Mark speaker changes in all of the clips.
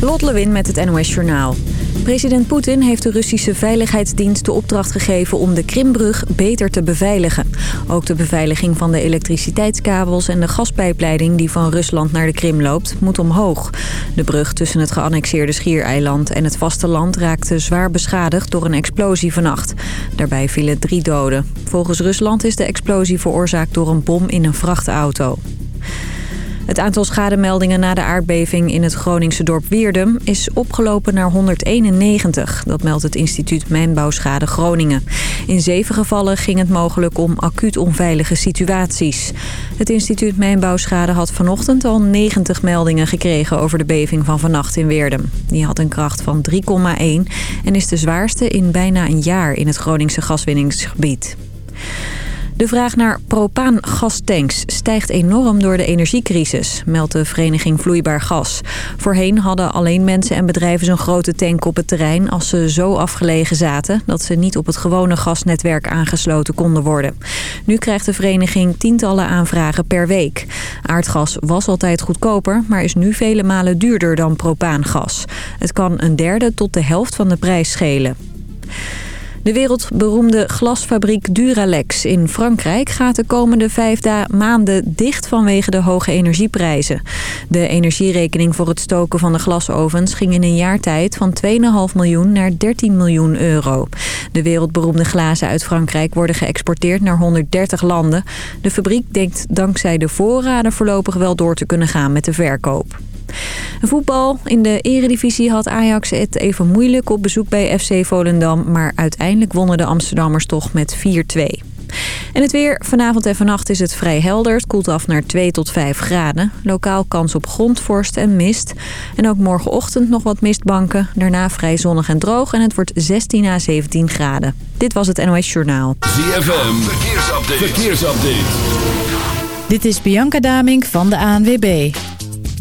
Speaker 1: Lot Lewin met het NOS Journaal. President Poetin heeft de Russische Veiligheidsdienst de opdracht gegeven om de Krimbrug beter te beveiligen. Ook de beveiliging van de elektriciteitskabels en de gaspijpleiding die van Rusland naar de Krim loopt, moet omhoog. De brug tussen het geannexeerde Schiereiland en het vasteland raakte zwaar beschadigd door een explosie vannacht. Daarbij vielen drie doden. Volgens Rusland is de explosie veroorzaakt door een bom in een vrachtauto. Het aantal schademeldingen na de aardbeving in het Groningse dorp Weerdum is opgelopen naar 191. Dat meldt het instituut Mijnbouwschade Groningen. In zeven gevallen ging het mogelijk om acuut onveilige situaties. Het instituut Mijnbouwschade had vanochtend al 90 meldingen gekregen over de beving van vannacht in Weerdum. Die had een kracht van 3,1 en is de zwaarste in bijna een jaar in het Groningse gaswinningsgebied. De vraag naar propaangastanks stijgt enorm door de energiecrisis, meldt de vereniging Vloeibaar Gas. Voorheen hadden alleen mensen en bedrijven zo'n grote tank op het terrein als ze zo afgelegen zaten dat ze niet op het gewone gasnetwerk aangesloten konden worden. Nu krijgt de vereniging tientallen aanvragen per week. Aardgas was altijd goedkoper, maar is nu vele malen duurder dan propaangas. Het kan een derde tot de helft van de prijs schelen. De wereldberoemde glasfabriek Duralex in Frankrijk gaat de komende vijf maanden dicht vanwege de hoge energieprijzen. De energierekening voor het stoken van de glasovens ging in een jaar tijd van 2,5 miljoen naar 13 miljoen euro. De wereldberoemde glazen uit Frankrijk worden geëxporteerd naar 130 landen. De fabriek denkt dankzij de voorraden voorlopig wel door te kunnen gaan met de verkoop. Voetbal. In de eredivisie had Ajax het even moeilijk op bezoek bij FC Volendam. Maar uiteindelijk wonnen de Amsterdammers toch met 4-2. En het weer. Vanavond en vannacht is het vrij helder. Het koelt af naar 2 tot 5 graden. Lokaal kans op grondvorst en mist. En ook morgenochtend nog wat mistbanken. Daarna vrij zonnig en droog. En het wordt 16 à 17 graden. Dit was het NOS Journaal.
Speaker 2: ZFM. Verkeersupdate. Verkeersupdate.
Speaker 3: Dit is Bianca Damink van de ANWB.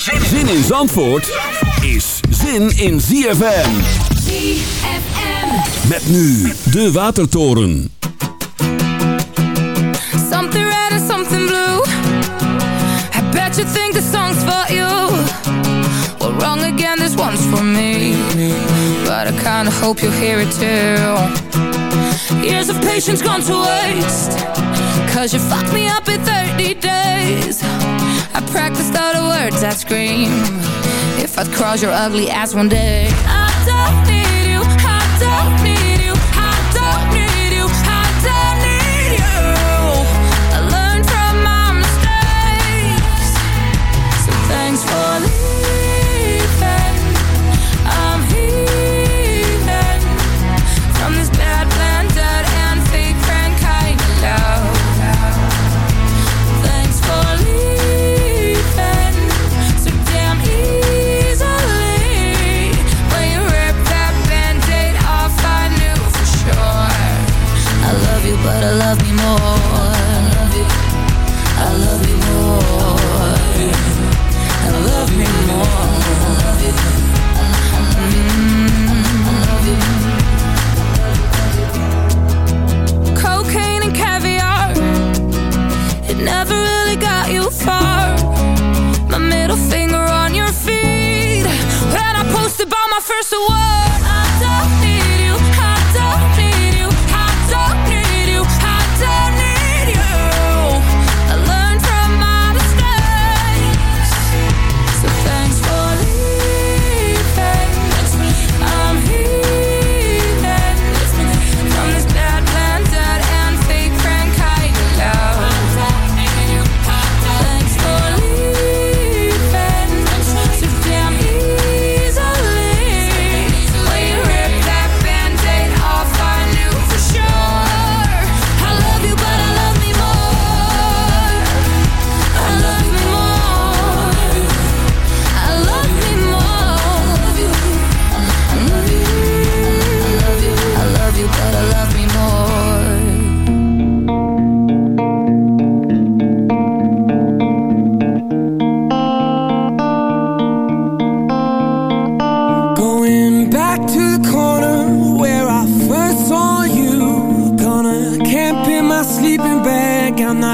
Speaker 2: Zin in Zandvoort is zin in ZFM.
Speaker 4: ZFM.
Speaker 2: Met nu de Watertoren.
Speaker 4: Something red and something blue. I bet you think the song's for you. Well, wrong again, this one's for me. But I kinda hope you hear it too. Years of patience gone to waste. Cause you fucked me up in 30 days. I practiced all the words I scream. If I'd cross your ugly ass one day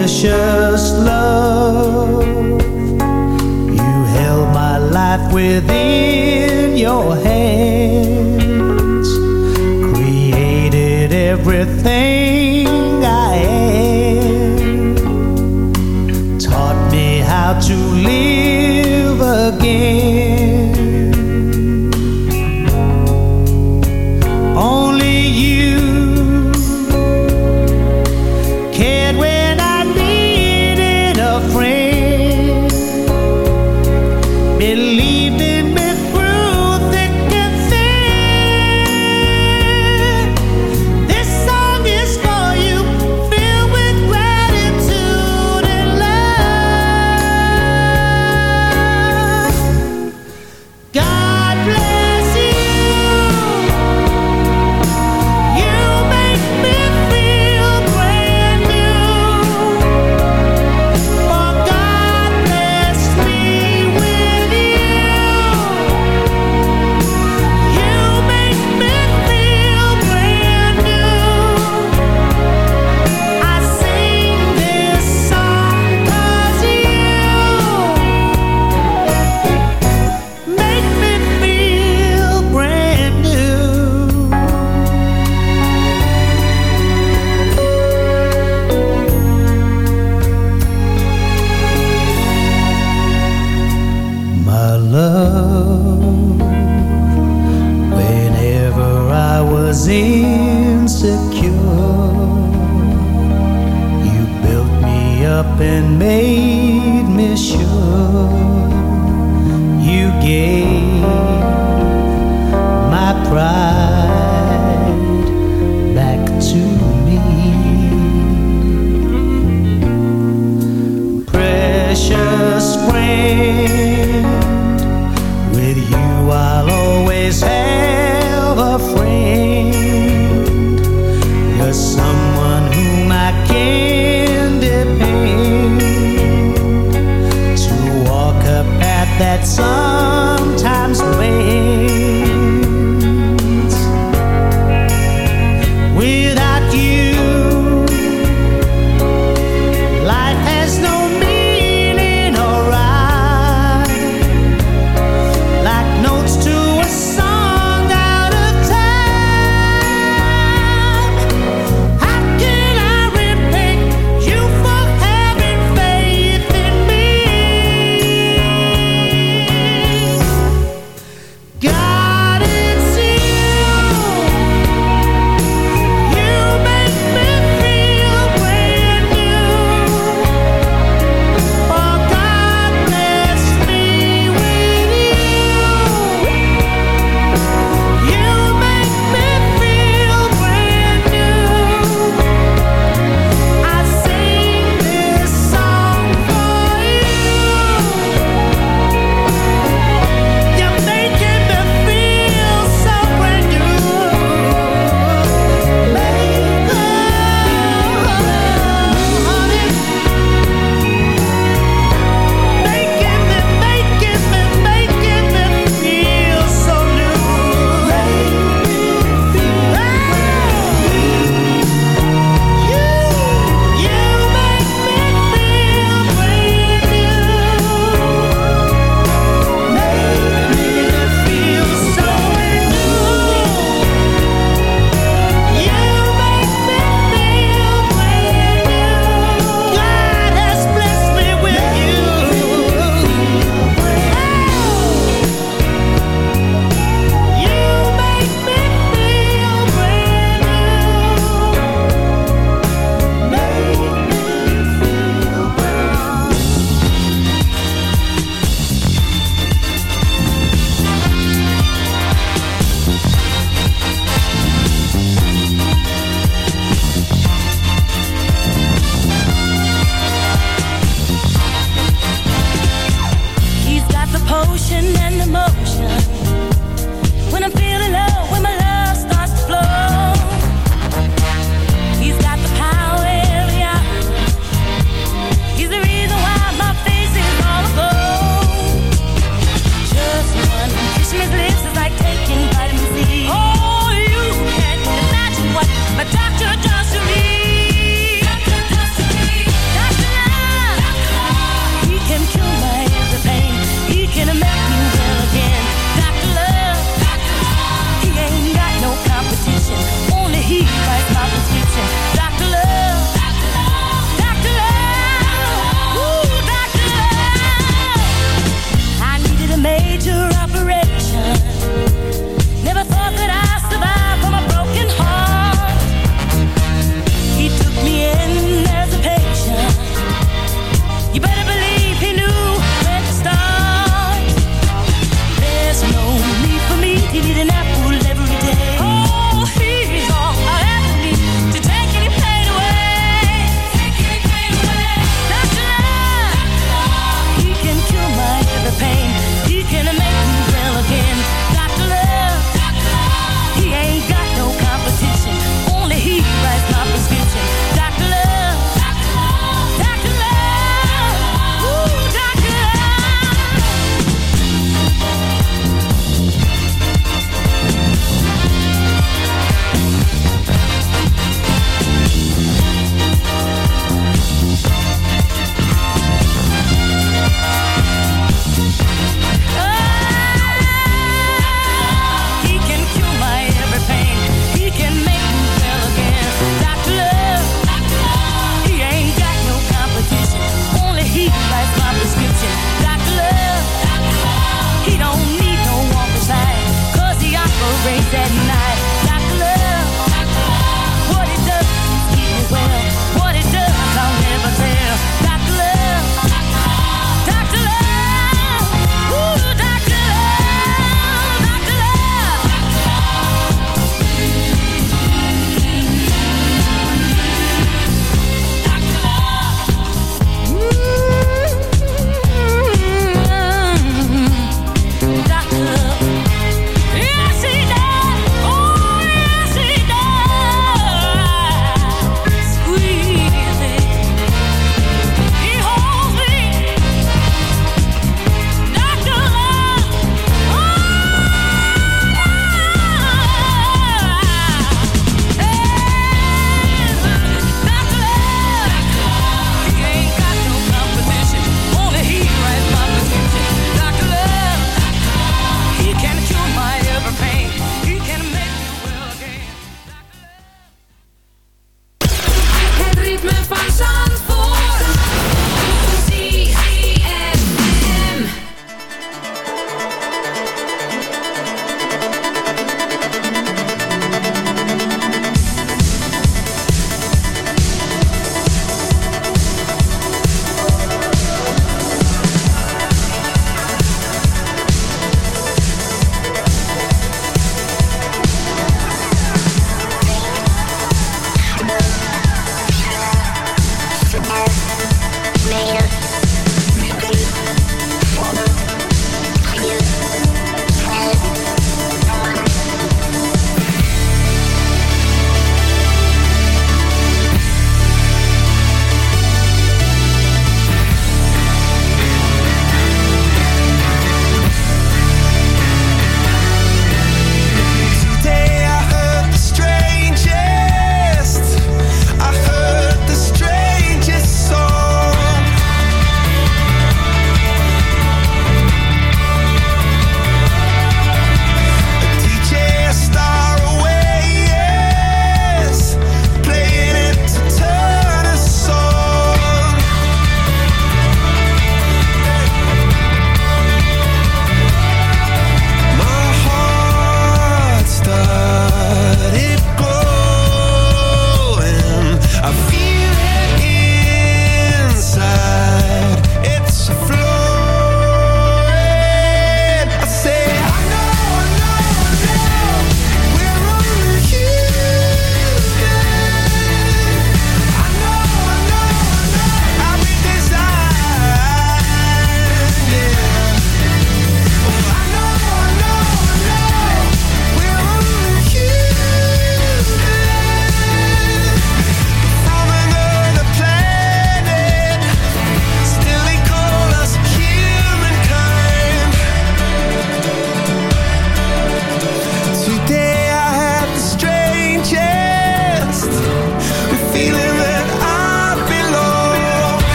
Speaker 5: precious love. You held my life within your hands, created everything. gave.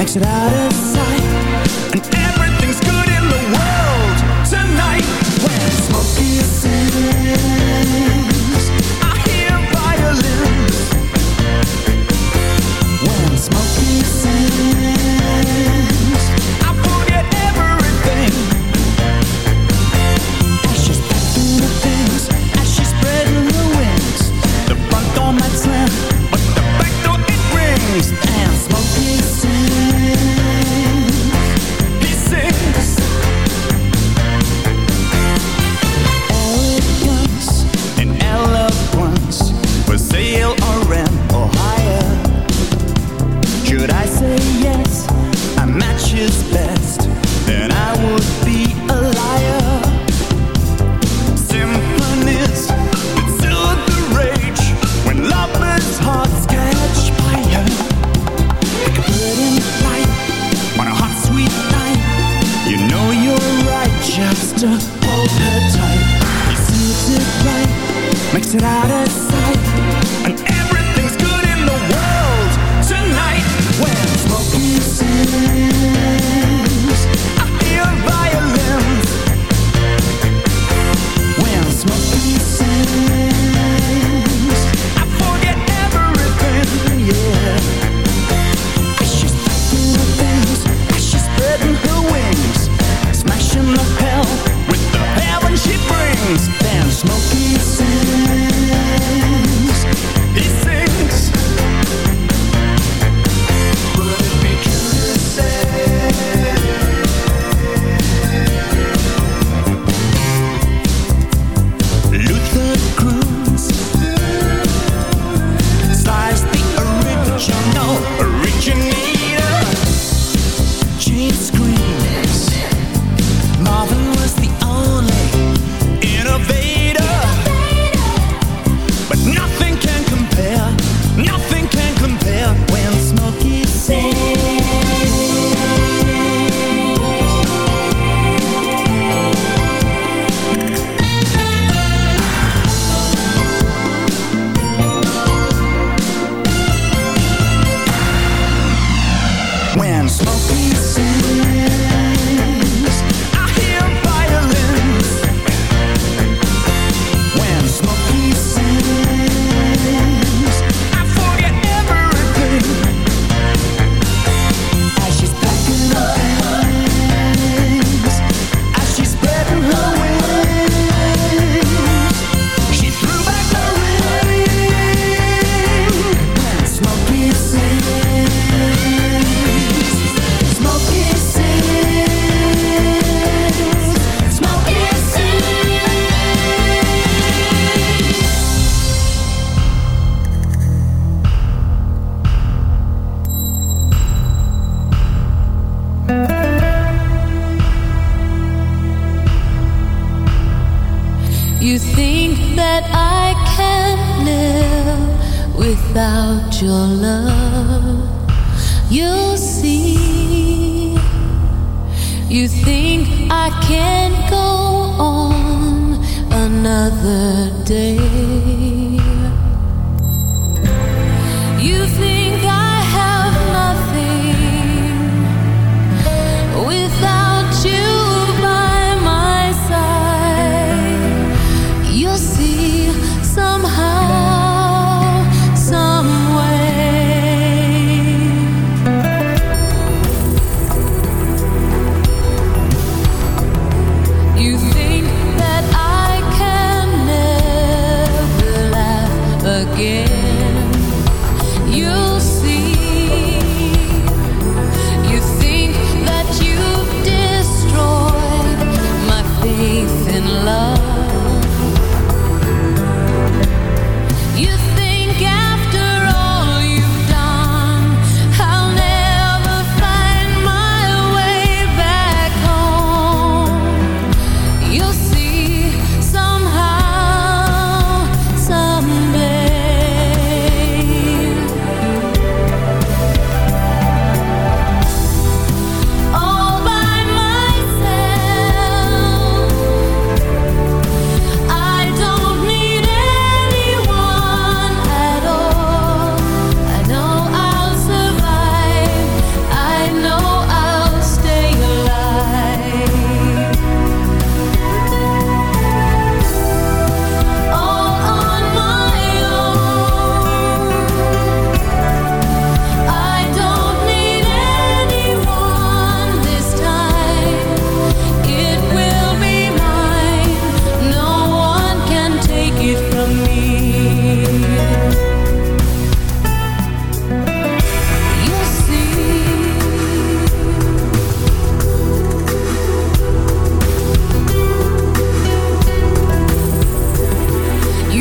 Speaker 6: Makes it out of sight.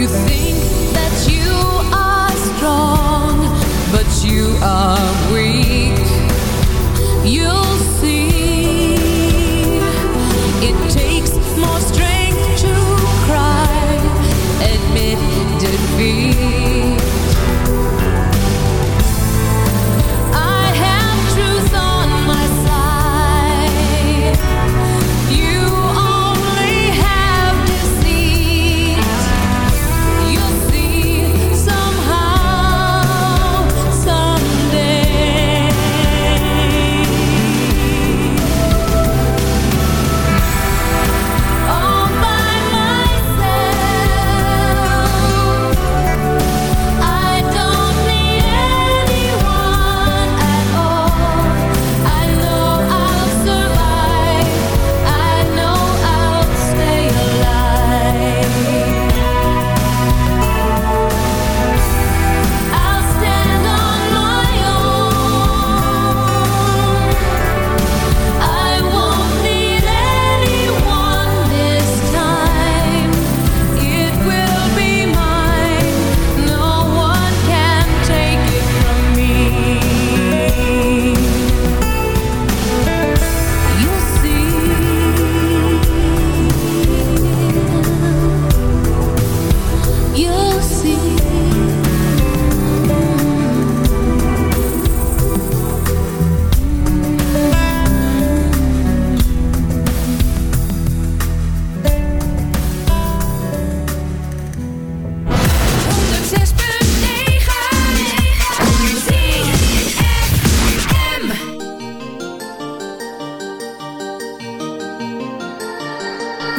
Speaker 5: think that you are strong, but
Speaker 4: you are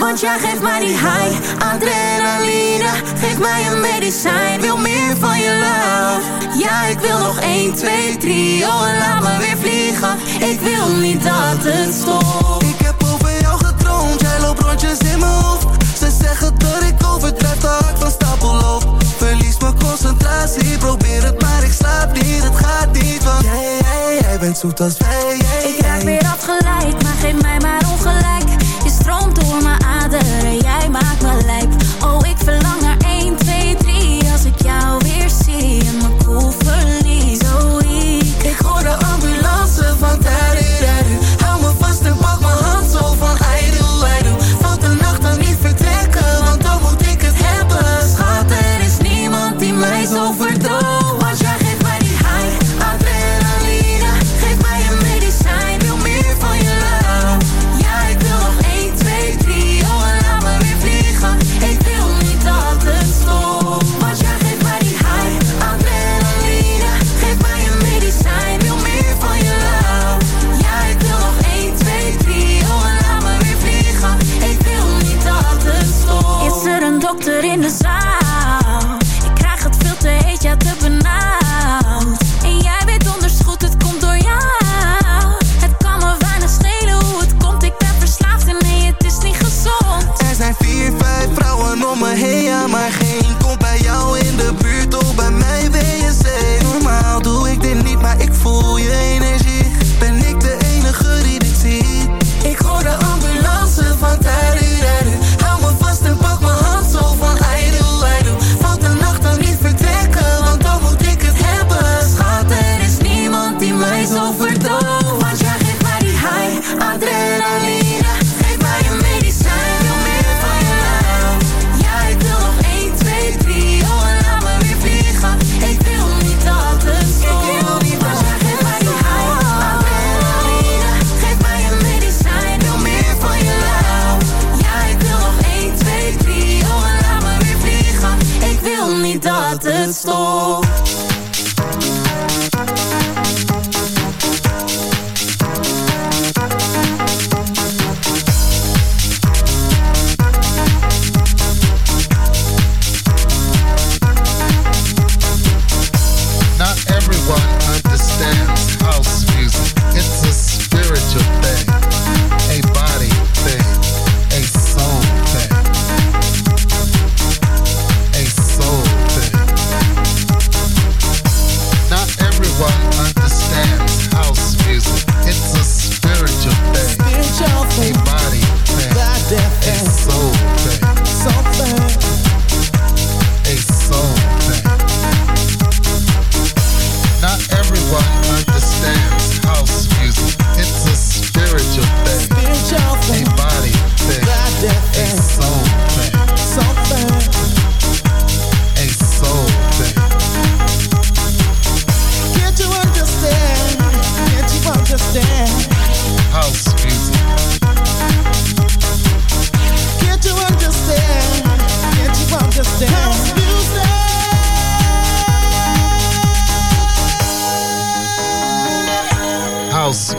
Speaker 7: want jij geeft mij die high. Adrenaline, geef mij een medicijn. Wil meer van je love. Ja, ik wil nog 1, 2, 3, oh en laat me weer vliegen. Ik wil niet dat het stopt.
Speaker 8: Ik heb over jou gedroomd, jij loopt rondjes in mijn hoofd. Ze zeggen dat ik overdrijf, Dat van stapel loop mijn concentratie. Probeer het maar ik slaap niet, het gaat niet Want jij, jij, jij bent zoet als wij
Speaker 7: Ik raak weer afgeleid, maar geef mij maar ongelijk. Je stroomt door mijn aderen, jij maakt me lijp. Oh ik verlang naar 1, 2, 3 Als ik jou weer zie en mijn koel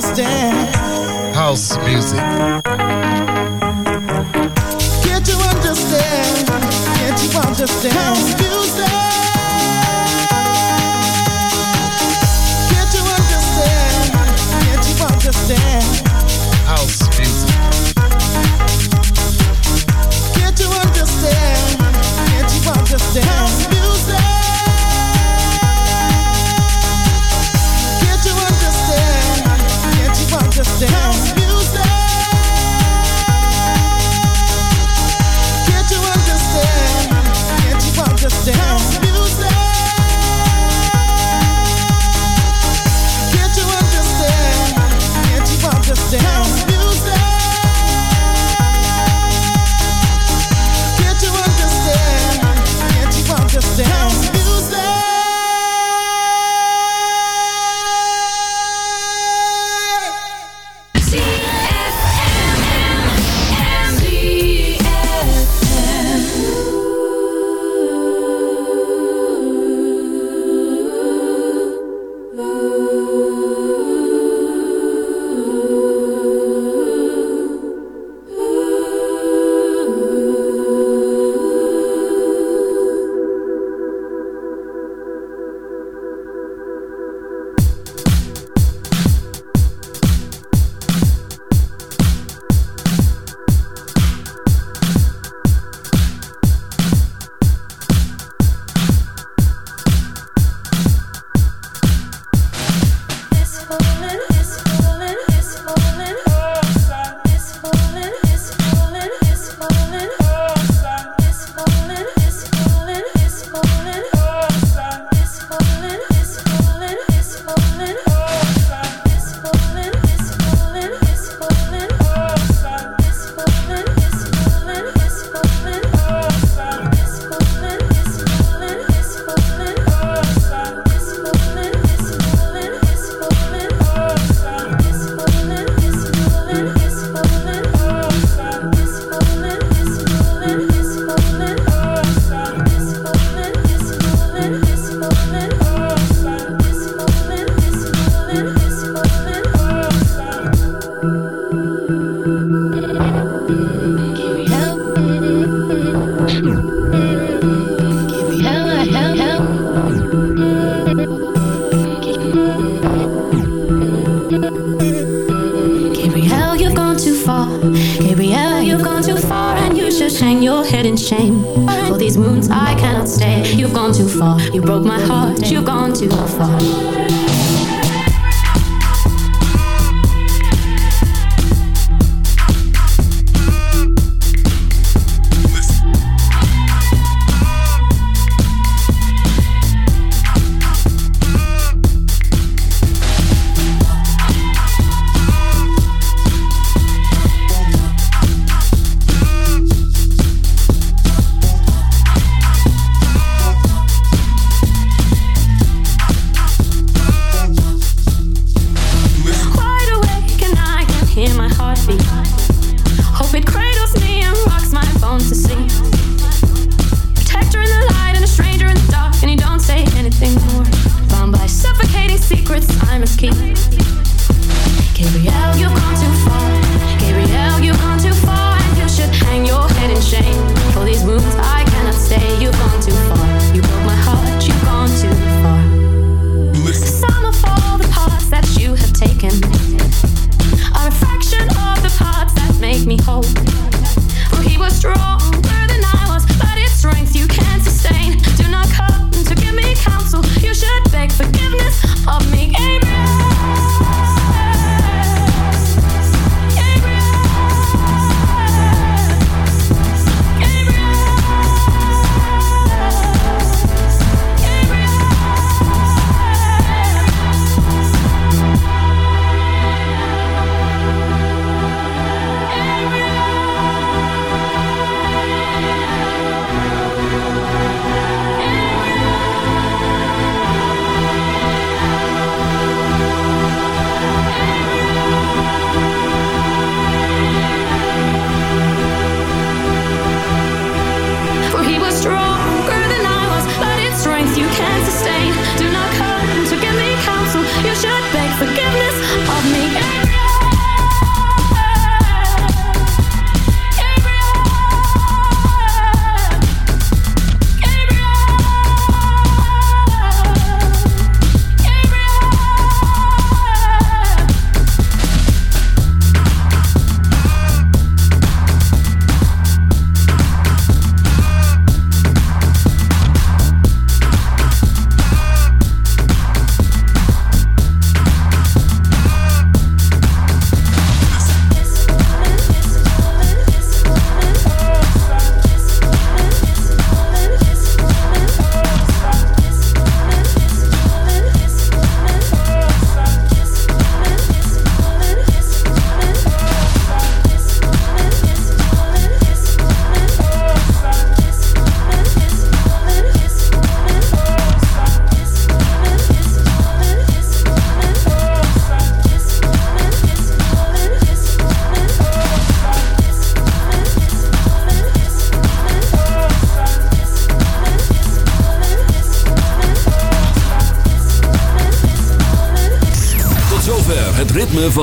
Speaker 9: just dance. House music.
Speaker 8: Can't you understand? Can't you understand?
Speaker 9: House music.
Speaker 8: Can't you understand? Can't you understand? House music. Can't you understand? Can't you understand?
Speaker 10: Gabrielle, you've gone too far. Gabrielle, you've gone too far, and you should hang your head in shame. For these moons I cannot stay. You've gone too far. You broke my heart. You've gone too far.